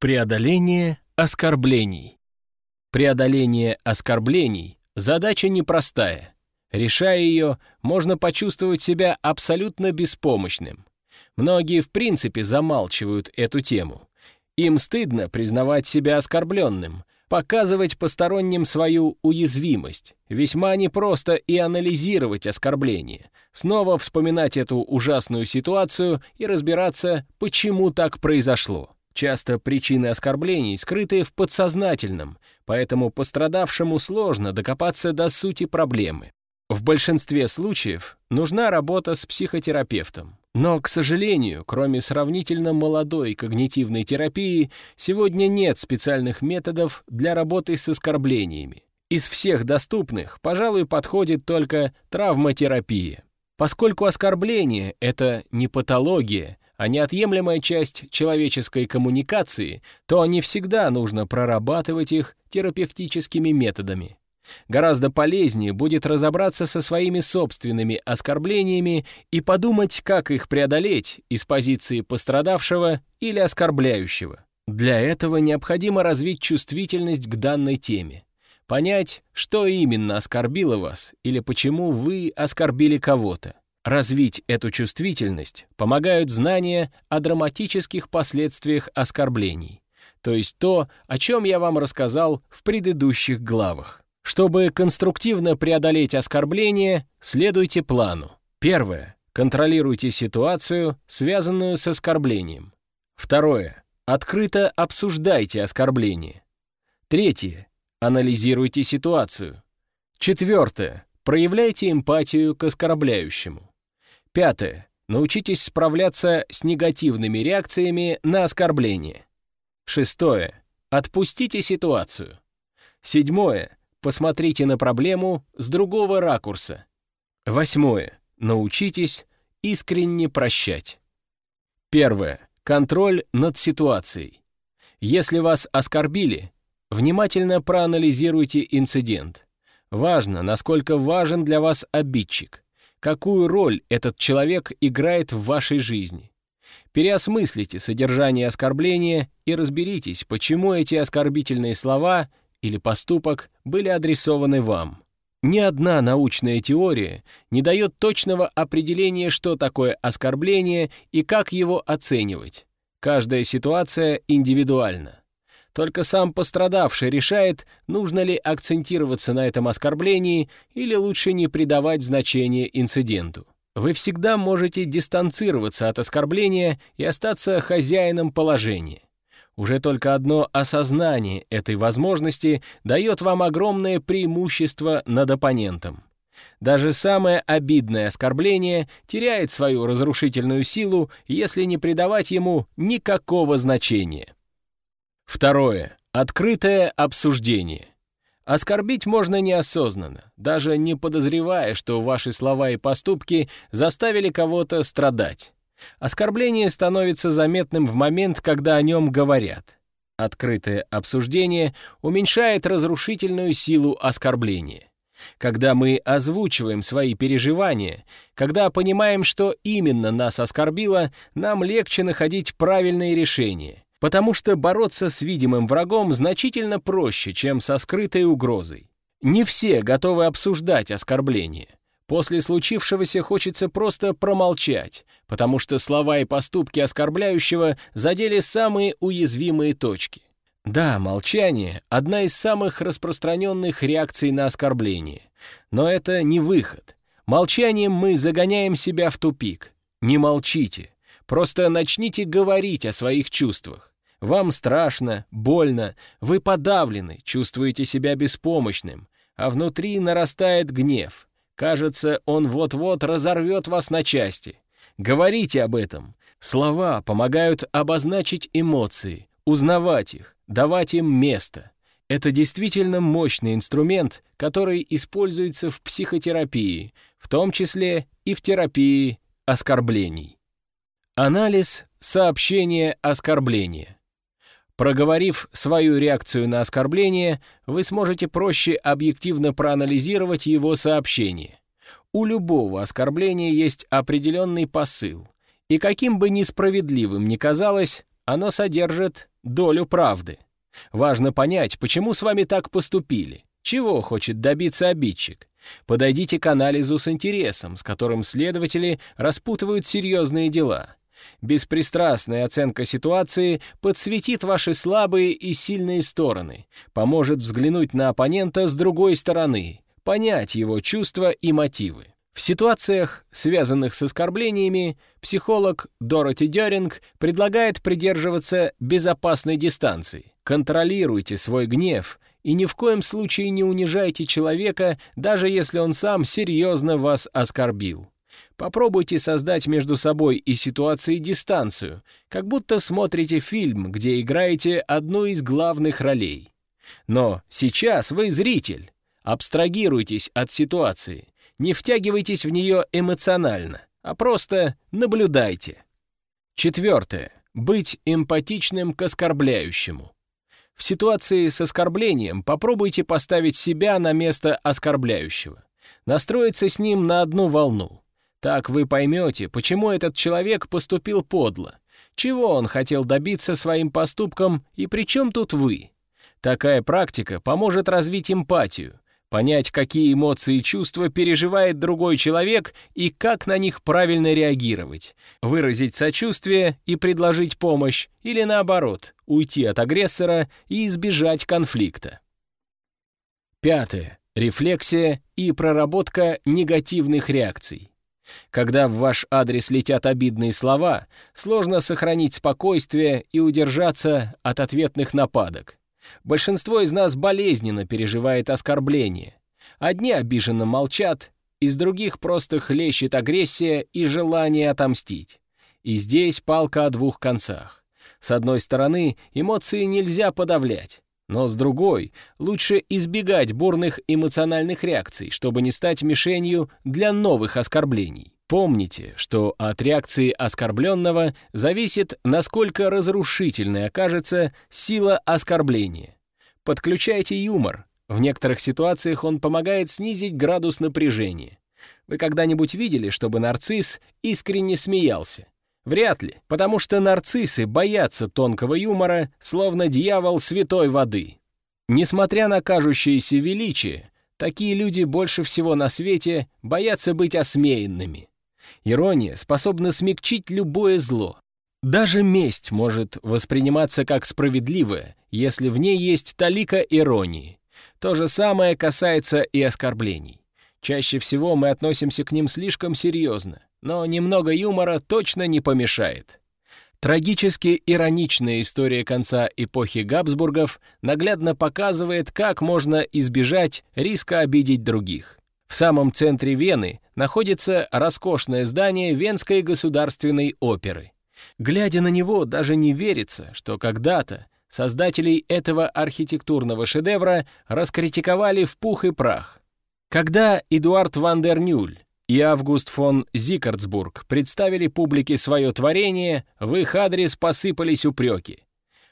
Преодоление оскорблений. Преодоление оскорблений – задача непростая. Решая ее, можно почувствовать себя абсолютно беспомощным. Многие в принципе замалчивают эту тему. Им стыдно признавать себя оскорбленным, показывать посторонним свою уязвимость. Весьма непросто и анализировать оскорбление, снова вспоминать эту ужасную ситуацию и разбираться, почему так произошло. Часто причины оскорблений скрыты в подсознательном, поэтому пострадавшему сложно докопаться до сути проблемы. В большинстве случаев нужна работа с психотерапевтом. Но, к сожалению, кроме сравнительно молодой когнитивной терапии, сегодня нет специальных методов для работы с оскорблениями. Из всех доступных, пожалуй, подходит только травматерапия. Поскольку оскорбление — это не патология, а неотъемлемая часть человеческой коммуникации, то не всегда нужно прорабатывать их терапевтическими методами. Гораздо полезнее будет разобраться со своими собственными оскорблениями и подумать, как их преодолеть из позиции пострадавшего или оскорбляющего. Для этого необходимо развить чувствительность к данной теме, понять, что именно оскорбило вас или почему вы оскорбили кого-то. Развить эту чувствительность помогают знания о драматических последствиях оскорблений, то есть то, о чем я вам рассказал в предыдущих главах. Чтобы конструктивно преодолеть оскорбление, следуйте плану. Первое. Контролируйте ситуацию, связанную с оскорблением. Второе. Открыто обсуждайте оскорбление. Третье. Анализируйте ситуацию. Четвертое. Проявляйте эмпатию к оскорбляющему. Пятое. Научитесь справляться с негативными реакциями на оскорбление. Шестое. Отпустите ситуацию. Седьмое. Посмотрите на проблему с другого ракурса. Восьмое. Научитесь искренне прощать. Первое. Контроль над ситуацией. Если вас оскорбили, внимательно проанализируйте инцидент. Важно, насколько важен для вас обидчик какую роль этот человек играет в вашей жизни. Переосмыслите содержание оскорбления и разберитесь, почему эти оскорбительные слова или поступок были адресованы вам. Ни одна научная теория не дает точного определения, что такое оскорбление и как его оценивать. Каждая ситуация индивидуальна. Только сам пострадавший решает, нужно ли акцентироваться на этом оскорблении или лучше не придавать значения инциденту. Вы всегда можете дистанцироваться от оскорбления и остаться хозяином положения. Уже только одно осознание этой возможности дает вам огромное преимущество над оппонентом. Даже самое обидное оскорбление теряет свою разрушительную силу, если не придавать ему никакого значения. Второе. Открытое обсуждение. Оскорбить можно неосознанно, даже не подозревая, что ваши слова и поступки заставили кого-то страдать. Оскорбление становится заметным в момент, когда о нем говорят. Открытое обсуждение уменьшает разрушительную силу оскорбления. Когда мы озвучиваем свои переживания, когда понимаем, что именно нас оскорбило, нам легче находить правильные решения — потому что бороться с видимым врагом значительно проще, чем со скрытой угрозой. Не все готовы обсуждать оскорбления. После случившегося хочется просто промолчать, потому что слова и поступки оскорбляющего задели самые уязвимые точки. Да, молчание — одна из самых распространенных реакций на оскорбление. Но это не выход. Молчанием мы загоняем себя в тупик. Не молчите. Просто начните говорить о своих чувствах. Вам страшно, больно, вы подавлены, чувствуете себя беспомощным, а внутри нарастает гнев. Кажется, он вот-вот разорвет вас на части. Говорите об этом. Слова помогают обозначить эмоции, узнавать их, давать им место. Это действительно мощный инструмент, который используется в психотерапии, в том числе и в терапии оскорблений. Анализ сообщения оскорбления. Проговорив свою реакцию на оскорбление, вы сможете проще объективно проанализировать его сообщение. У любого оскорбления есть определенный посыл, и каким бы несправедливым ни казалось, оно содержит долю правды. Важно понять, почему с вами так поступили, чего хочет добиться обидчик. Подойдите к анализу с интересом, с которым следователи распутывают серьезные дела. Беспристрастная оценка ситуации подсветит ваши слабые и сильные стороны, поможет взглянуть на оппонента с другой стороны, понять его чувства и мотивы. В ситуациях, связанных с оскорблениями, психолог Дороти Деринг предлагает придерживаться безопасной дистанции. Контролируйте свой гнев и ни в коем случае не унижайте человека, даже если он сам серьезно вас оскорбил. Попробуйте создать между собой и ситуацией дистанцию, как будто смотрите фильм, где играете одну из главных ролей. Но сейчас вы зритель. Абстрагируйтесь от ситуации, не втягивайтесь в нее эмоционально, а просто наблюдайте. Четвертое. Быть эмпатичным к оскорбляющему. В ситуации с оскорблением попробуйте поставить себя на место оскорбляющего, настроиться с ним на одну волну. Так вы поймете, почему этот человек поступил подло, чего он хотел добиться своим поступком и при чем тут вы. Такая практика поможет развить эмпатию, понять, какие эмоции и чувства переживает другой человек и как на них правильно реагировать, выразить сочувствие и предложить помощь, или наоборот, уйти от агрессора и избежать конфликта. Пятое. Рефлексия и проработка негативных реакций. Когда в ваш адрес летят обидные слова, сложно сохранить спокойствие и удержаться от ответных нападок. Большинство из нас болезненно переживает оскорбление. Одни обиженно молчат, из других просто хлещет агрессия и желание отомстить. И здесь палка о двух концах. С одной стороны, эмоции нельзя подавлять, но с другой, лучше избегать бурных эмоциональных реакций, чтобы не стать мишенью для новых оскорблений. Помните, что от реакции оскорбленного зависит, насколько разрушительной окажется сила оскорбления. Подключайте юмор. В некоторых ситуациях он помогает снизить градус напряжения. Вы когда-нибудь видели, чтобы нарцисс искренне смеялся? Вряд ли, потому что нарциссы боятся тонкого юмора, словно дьявол святой воды. Несмотря на кажущееся величие, такие люди больше всего на свете боятся быть осмеянными. Ирония способна смягчить любое зло. Даже месть может восприниматься как справедливая, если в ней есть талика иронии. То же самое касается и оскорблений. Чаще всего мы относимся к ним слишком серьезно, но немного юмора точно не помешает. Трагически ироничная история конца эпохи Габсбургов наглядно показывает, как можно избежать риска обидеть других. В самом центре Вены находится роскошное здание Венской государственной оперы. Глядя на него, даже не верится, что когда-то создателей этого архитектурного шедевра раскритиковали в пух и прах. Когда Эдуард ван дер Нюль и Август фон Зикартсбург представили публике свое творение, в их адрес посыпались упреки.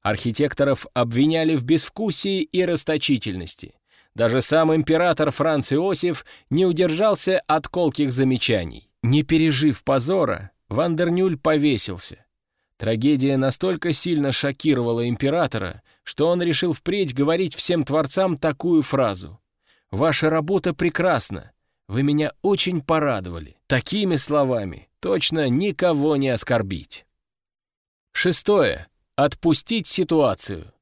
Архитекторов обвиняли в безвкусии и расточительности. Даже сам император Франц Иосиф не удержался от колких замечаний. Не пережив позора, Вандернюль повесился. Трагедия настолько сильно шокировала императора, что он решил впредь говорить всем творцам такую фразу. «Ваша работа прекрасна. Вы меня очень порадовали. Такими словами точно никого не оскорбить». Шестое. Отпустить ситуацию.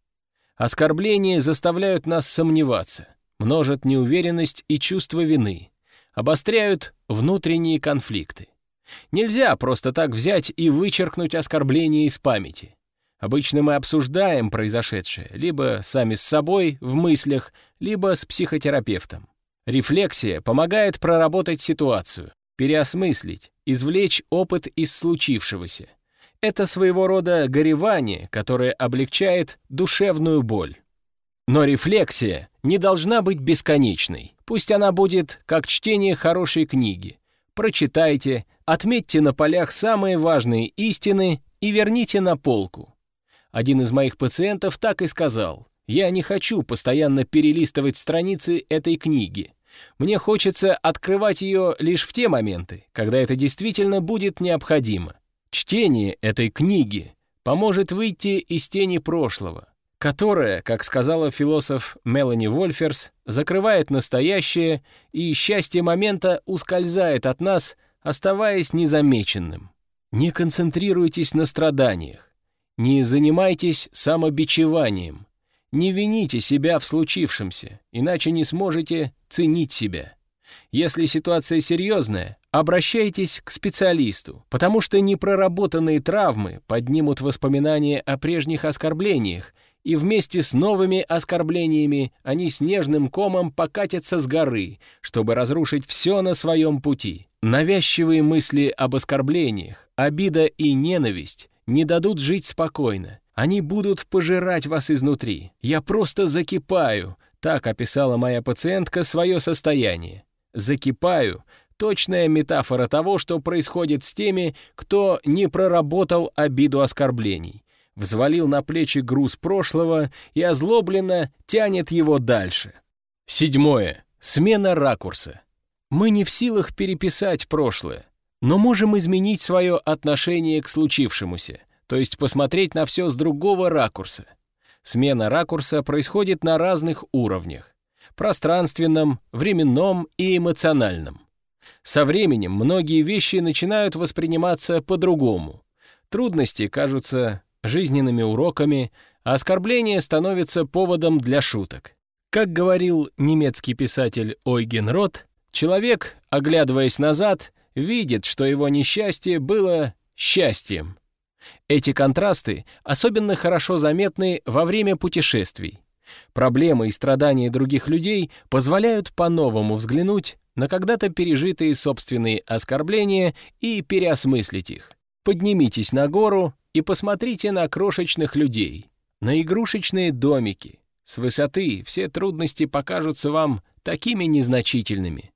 Оскорбления заставляют нас сомневаться множат неуверенность и чувство вины, обостряют внутренние конфликты. Нельзя просто так взять и вычеркнуть оскорбление из памяти. Обычно мы обсуждаем произошедшее либо сами с собой в мыслях, либо с психотерапевтом. Рефлексия помогает проработать ситуацию, переосмыслить, извлечь опыт из случившегося. Это своего рода горевание, которое облегчает душевную боль. Но рефлексия не должна быть бесконечной. Пусть она будет как чтение хорошей книги. Прочитайте, отметьте на полях самые важные истины и верните на полку. Один из моих пациентов так и сказал. «Я не хочу постоянно перелистывать страницы этой книги. Мне хочется открывать ее лишь в те моменты, когда это действительно будет необходимо. Чтение этой книги поможет выйти из тени прошлого, которое, как сказала философ Мелани Вольферс, закрывает настоящее, и счастье момента ускользает от нас, оставаясь незамеченным. Не концентрируйтесь на страданиях, не занимайтесь самобичеванием, не вините себя в случившемся, иначе не сможете ценить себя. Если ситуация серьезная, обращайтесь к специалисту, потому что непроработанные травмы поднимут воспоминания о прежних оскорблениях, и вместе с новыми оскорблениями они снежным комом покатятся с горы, чтобы разрушить все на своем пути. Навязчивые мысли об оскорблениях, обида и ненависть не дадут жить спокойно. Они будут пожирать вас изнутри. Я просто закипаю, так описала моя пациентка свое состояние. Закипаю — точная метафора того, что происходит с теми, кто не проработал обиду оскорблений, взвалил на плечи груз прошлого и озлобленно тянет его дальше. Седьмое. Смена ракурса. Мы не в силах переписать прошлое, но можем изменить свое отношение к случившемуся то есть посмотреть на все с другого ракурса. Смена ракурса происходит на разных уровнях — пространственном, временном и эмоциональном. Со временем многие вещи начинают восприниматься по-другому. Трудности кажутся жизненными уроками, а оскорбление становится поводом для шуток. Как говорил немецкий писатель Ойген Рот, человек, оглядываясь назад, видит, что его несчастье было счастьем. Эти контрасты особенно хорошо заметны во время путешествий. Проблемы и страдания других людей позволяют по-новому взглянуть на когда-то пережитые собственные оскорбления и переосмыслить их. Поднимитесь на гору и посмотрите на крошечных людей, на игрушечные домики. С высоты все трудности покажутся вам такими незначительными.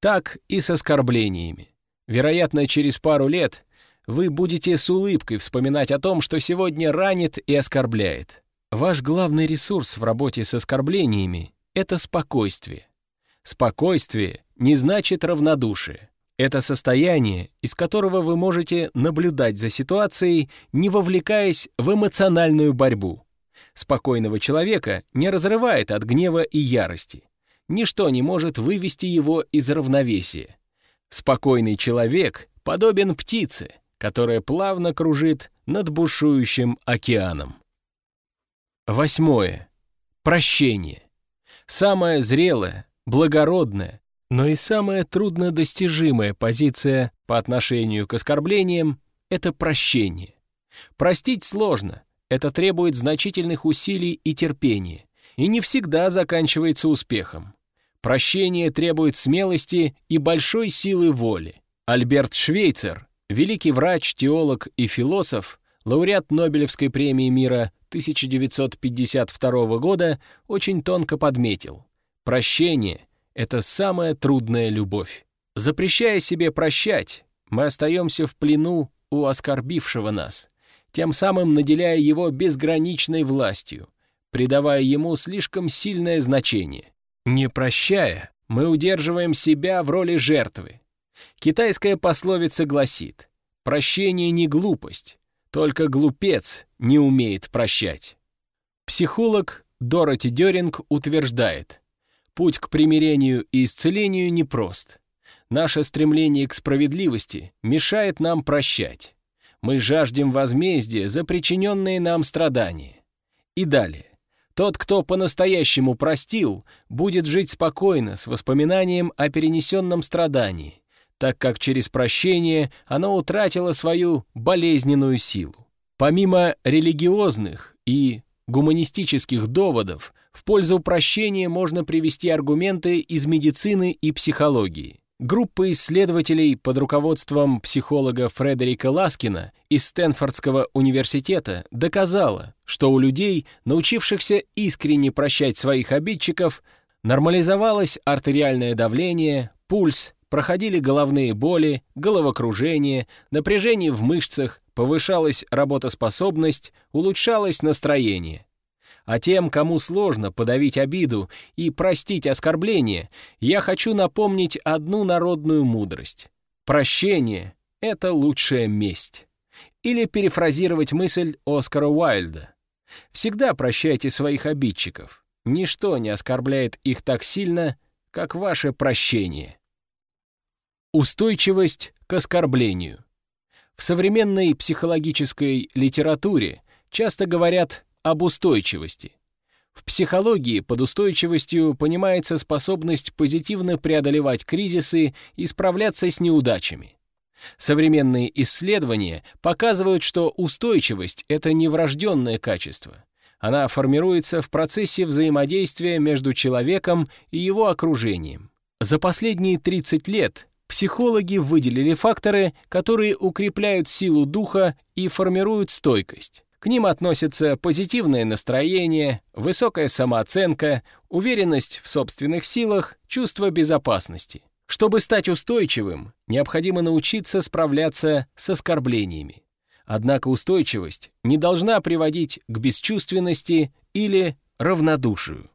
Так и с оскорблениями. Вероятно, через пару лет вы будете с улыбкой вспоминать о том, что сегодня ранит и оскорбляет. Ваш главный ресурс в работе с оскорблениями — это спокойствие. Спокойствие не значит равнодушие. Это состояние, из которого вы можете наблюдать за ситуацией, не вовлекаясь в эмоциональную борьбу. Спокойного человека не разрывает от гнева и ярости. Ничто не может вывести его из равновесия. Спокойный человек подобен птице — которая плавно кружит над бушующим океаном. Восьмое. Прощение. Самая зрелая, благородная, но и самая труднодостижимая позиция по отношению к оскорблениям — это прощение. Простить сложно, это требует значительных усилий и терпения, и не всегда заканчивается успехом. Прощение требует смелости и большой силы воли. Альберт Швейцер Великий врач, теолог и философ, лауреат Нобелевской премии мира 1952 года, очень тонко подметил. Прощение — это самая трудная любовь. Запрещая себе прощать, мы остаемся в плену у оскорбившего нас, тем самым наделяя его безграничной властью, придавая ему слишком сильное значение. Не прощая, мы удерживаем себя в роли жертвы, Китайская пословица гласит «Прощение не глупость, только глупец не умеет прощать». Психолог Дороти Дёринг утверждает, путь к примирению и исцелению непрост. Наше стремление к справедливости мешает нам прощать. Мы жаждем возмездия за причиненные нам страдания. И далее. Тот, кто по-настоящему простил, будет жить спокойно с воспоминанием о перенесенном страдании, так как через прощение оно утратило свою болезненную силу. Помимо религиозных и гуманистических доводов, в пользу прощения можно привести аргументы из медицины и психологии. Группа исследователей под руководством психолога Фредерика Ласкина из Стэнфордского университета доказала, что у людей, научившихся искренне прощать своих обидчиков, нормализовалось артериальное давление, пульс, проходили головные боли, головокружение, напряжение в мышцах, повышалась работоспособность, улучшалось настроение. А тем, кому сложно подавить обиду и простить оскорбление, я хочу напомнить одну народную мудрость. Прощение — это лучшая месть. Или перефразировать мысль Оскара Уайльда. Всегда прощайте своих обидчиков. Ничто не оскорбляет их так сильно, как ваше прощение. Устойчивость к оскорблению. В современной психологической литературе часто говорят об устойчивости. В психологии под устойчивостью понимается способность позитивно преодолевать кризисы и справляться с неудачами. Современные исследования показывают, что устойчивость — это не врожденное качество. Она формируется в процессе взаимодействия между человеком и его окружением. За последние 30 лет психологи выделили факторы, которые укрепляют силу духа и формируют стойкость. К ним относятся позитивное настроение, высокая самооценка, уверенность в собственных силах, чувство безопасности. Чтобы стать устойчивым, необходимо научиться справляться с оскорблениями. Однако устойчивость не должна приводить к бесчувственности или равнодушию.